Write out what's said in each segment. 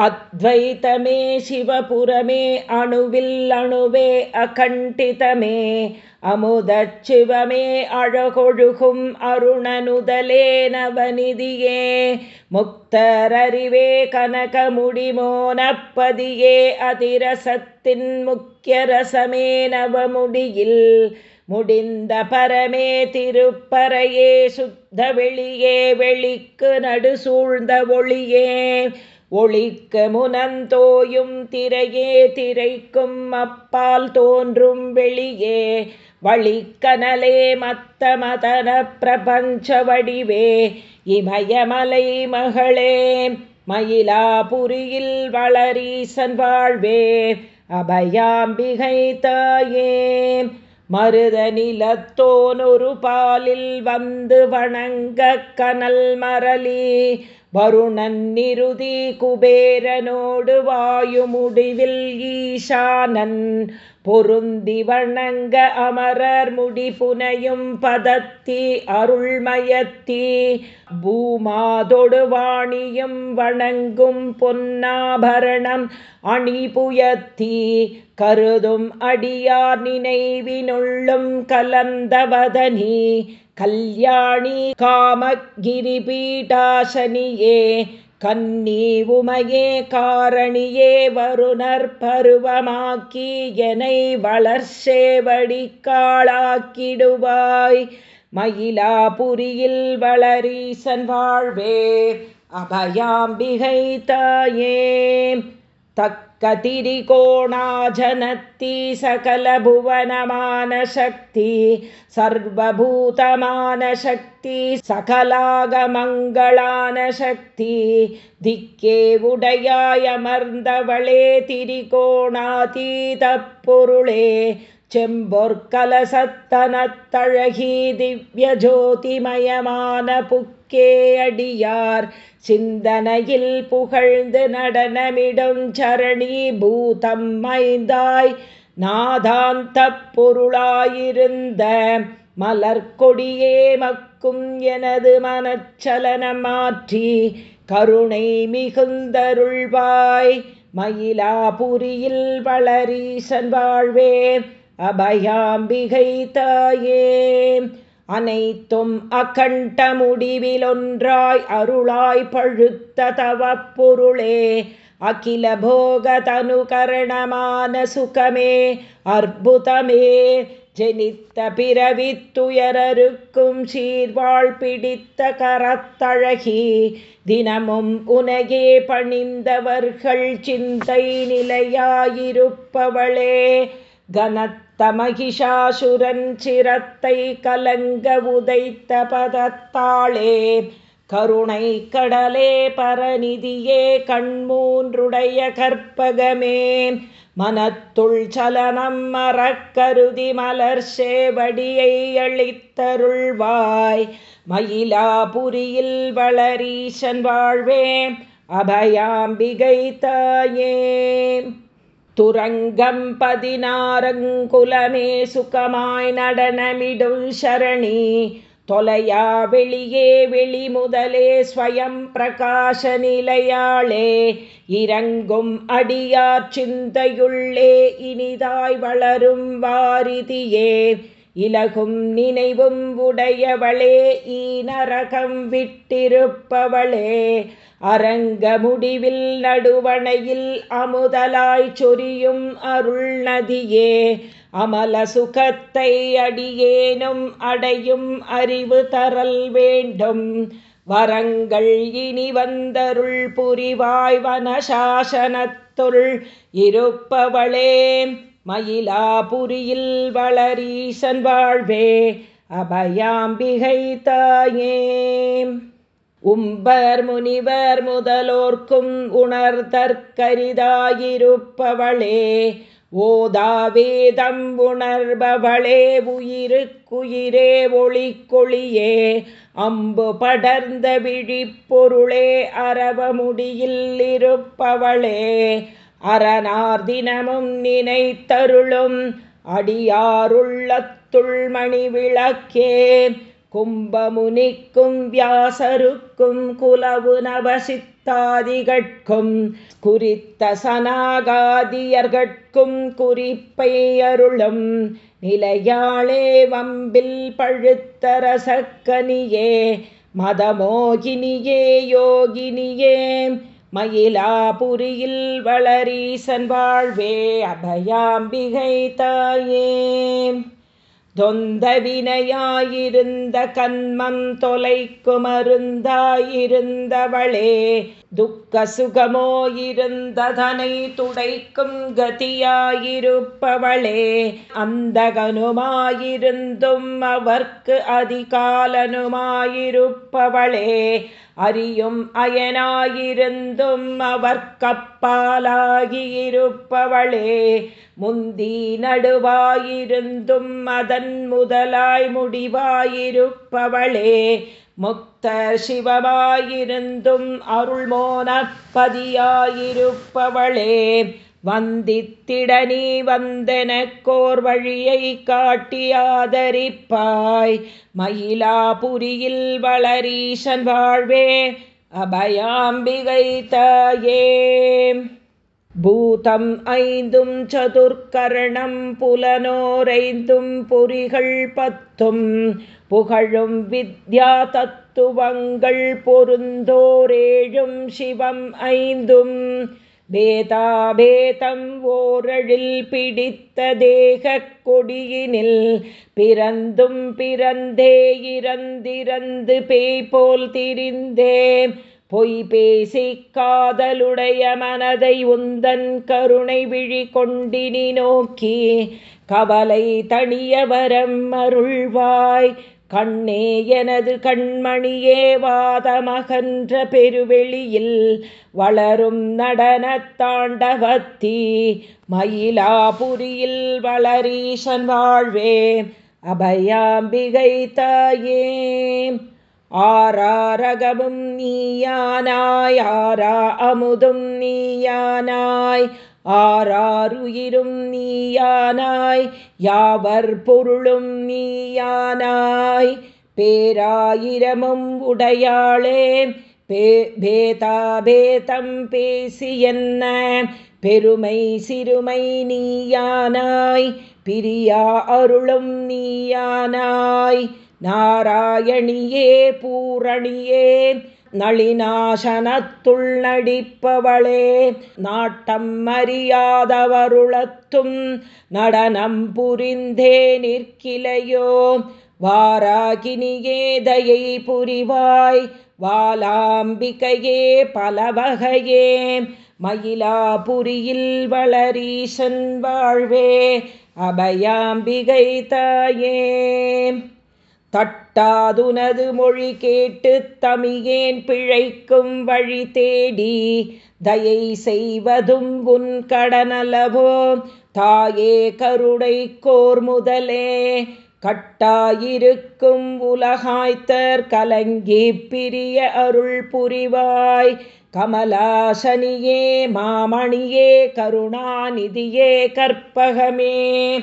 அத்வைத்தமே சிவபுரமே அணுவில் அணுவே அகண்டிதமே. அமுதச்சிவமே அழகொழுகும் அருணனுதலே நவநிதியே. முக்தரறிவே கனகமுடிமோனப்பதியே அதிரசத்தின் முக்கிய ரசமே நவமுடியில். முடிந்த பரமே திருப்பறையே சுத்த வெளியே வெளிக்கு நடு சூழ்ந்த ஒளியே. ஒளிக்க முனந்தோயும் திரையே திரைக்கும் அப்பால் தோன்றும் வெளியே. வழிக்கனலே மத்த மதன பிரபஞ்ச வடிவே. இமயமலை மகளே மயிலாபுரியில் வளரீசன் வாழ்வே. அபயாம்பிகை தாயே மருத நிலத்தோனொரு பாலில் வந்து வணங்க கனல் மரளி வருணன் நிருதி குபேரனோடு வாயு முடிவில் ஈசானன். பொருந்தி வணங்க அமரர் முடி புனையும் பதத்தி அருள்மயத்தி. பூமாதொடு வாணியும் வணங்கும் பொன்னாபரணம் அணிபுயத்தி கருதும் அடியார் நினைவினுள்ளும் கலந்தவதனி. கல்யாணி காமகிரி பீடாசனியே கன்னி உமையே காரணியே வருணர் பருவமாக்கி எனை வளர்சேவடி காளாக்கிடுவாய் மயிலாபுரியில் வளரீசன் வாழ்வே அபயாம்பிகை தாயே. तक्कतिरिकोणाजनत्ति सकलभुवनमानशक्ति सर्वभूतमानशक्ति सकलागमङ्गलानशक्ति திக்கே உடையாயமர்ந்தவளே திரிகோணாதீத பொருளே செம்பொற்கலசத்தனத்தழகி திவ்ய ஜோதிமயமான புக்கே அடியார். சிந்தனையில் புகழ்ந்து நடனமிடும் சரணி பூதம் மைந்தாய் நாதாந்த பொருளாயிருந்த மலர்கொடியே மக்கும் எனது மனச்சலனமாற்றி. கருணை மிகுந்தருள்வாய். மயிலாபுரியில் வளரீசன் வாழ்வே. அபயாம்பிகை தாயே. அனைத்தும் அகண்ட முடிவிலொன்றாய் அருளாய் பழுத்த தவப்பொருளே. அகில போகதனுகரணமான சுகமே அற்புதமே. ஜெனித்த பிறவித்துயரருக்கும் சீர்வாழ் பிடித்த கரத்தழகி தினமும் உனகே பணிந்தவர்கள் சிந்தை நிலையாயிருப்பவளே. கனத்த தமகிஷாசுரன் சிரத்தை கலங்க உதைத்த பதத்தாளே கருணை கடலே பரநிதியே கண்மூன்றுடைய கற்பகமே. மனத்துள் சலனம் மறக்கருதி மலர் சேவடியை அளித்தருள்வாய் மயிலாபுரியில் வளரீசன் வாழ்வே அபயாம்பிகை தாயே. துரங்கம் பதினாரங்குலமே சுகமாய் நடனமிடும் சரணி. தொலையா வெளியே வெளி முதலே ஸ்வயம் பிரகாச நிலையாளே. இறங்கும் அடியார் சிந்தையுள்ளே இனிதாய் வளரும் வாரிதியே. இலகும் நினைவும் உடையவளே ஈனரகம் விட்டிருப்பவளே. அரங்க முடிவில் நடுவணையில் அமுதலாய் சொரியும் அருள் நதியே அமல சுகத்தை அடியேனும் அடையும் அறிவு தரல் வேண்டும். வரங்கள் இனி வந்தருள் புரிவாய் வனசாசனத்துள் இருப்பவளே மயிலாபுரியில் வளரீசன் வாழ்வே அபயாம்பிகை தாயே. உம்பர் முனிவர் முதலோர்க்கும் உணர்தற்கரிதாயிருப்பவளே ஓதாவேதம் உணர்பவளே உயிருக்குயிரே ஒளிக்கொளியே அம்பு படர்ந்த விழிப்பொருளே அறவமுடியில் இருப்பவளே அரணார் தினமும் நினைத்தருளும் அடியாருள்ளத்துள் மணி விளக்கே கும்பமுனிக்கும் வியாசருக்கும் குலவு நவசித்தாதிகட்கும் குறித்த சனாகாதியர்கட்கும் குறிப்பை அருளும் நிலையாளே வம்பில் பழுத்தரசக்கனியே மதமோகினியே யோகினியே மயிலாபுரியில் வளரீசன் வாழ்வே அபயாம்பிகை தாயே. தொந்த வினையாயிருந்த கண்மம் தொலைக்கு மருந்தாயிருந்தவளே துக்க கசுகமோ இருந்ததனை துடைக்கும் கதியாயிருப்பவளே அந்தகனுமாயிருந்தும் அவர்க்கு அதிகாலனுமாயிருப்பவளே அறியும் அயனாயிருந்தும் அவர்க்கப்பாலாகியிருப்பவளே முந்தி நடுவாயிருந்தும் அதன் முதலாய் முடிவாயிருப்பவளே முக்த சிவமாயிருந்தும் அருள்மோனப்பதியாயிருப்பவளே வந்தித்திட நீ வந்தன கோர் வழியை காட்டியாதரிப்பாய் மயிலாபுரியில் வளரீசன் வாழ்வே அபயாம்பிகை தாயே. பூதம் ஐந்தும் சதுர்கரணம் புலனோரைந்தும் பொறிகள் பத்தும் புகழும் வித்யா தத்துவங்கள் பொருந்தோரேழும் சிவம் ஐந்தும். வேதாபேதம் ஓரழில் பிடித்த தேக கொடியினில் பிறந்தும் பிறந்தே இறந்திறந்து பேய் போல் திரிந்தே பொய் பேசி காதலுடைய மனதை உந்தன் கருணை விழி கொண்டினி நோக்கி கவலை தனிய வரம் அருள்வாய். கண்ணே எனது கண்மணியே வாதமகன்ற பெருவெளியில் வளரும் நடன தாண்டவத்தி மயிலாபுரியில் வளரீசன் வாழ்வே அபயாம்பிகை தாயே. ஆராரகமும் நீயானாய் ஆரா அமுதும் நீயானாய் ஆறாருயிரும் நீயானாய் யாவர் பொருளும் நீயானாய் பேராயிரமும் உடையாளே பேதாபேதம் பேசி என்ன பெருமை சிறுமை நீயானாய் பிரியா அருளும் நீயானாய். நாராயணியே பூரணியே நளினாசனத்துள் நடிப்பவளே நாட்டம் அறியாதவருளத்தும் நடனம் புரிந்தே நிற்கிலையோ. வாராகினியே தயை புரிவாய் வாலாம்பிகையே பலவகையே. மயிலாபுரியில் வளரீசன் வாழ்வே அபயாம்பிகை தாயே தட்டாதுனது மொழி கேட்டு தமியேன் பிழைக்கும் வழி தேடி தயை செய்வதும் உன் கடனலவோ. தாயே கருடை கோர் முதலே கட்டாயிருக்கும் உலகாய்த்தர் கலங்கி பிரிய அருள் புரிவாய். கமலாசனியே மாமணியே கருணாநிதியே கற்பகமே.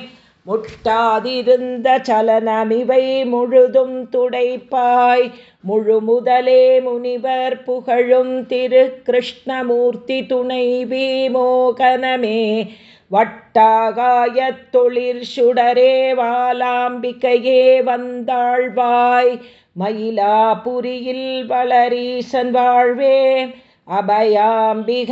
முட்டாதிருந்த சலனமிவை முழுதும் துடைப்பாய். முழு முதலே முனிவர் புகழும் திரு கிருஷ்ணமூர்த்தி துணைவி மோகனமே வட்டாகாய தொழிற் சுடரே வாலாம்பிக்கையே வந்தாழ்வாய். மயிலாபுரியில் வளரீசன் வாழ்வே. अभयाम्बिगैताये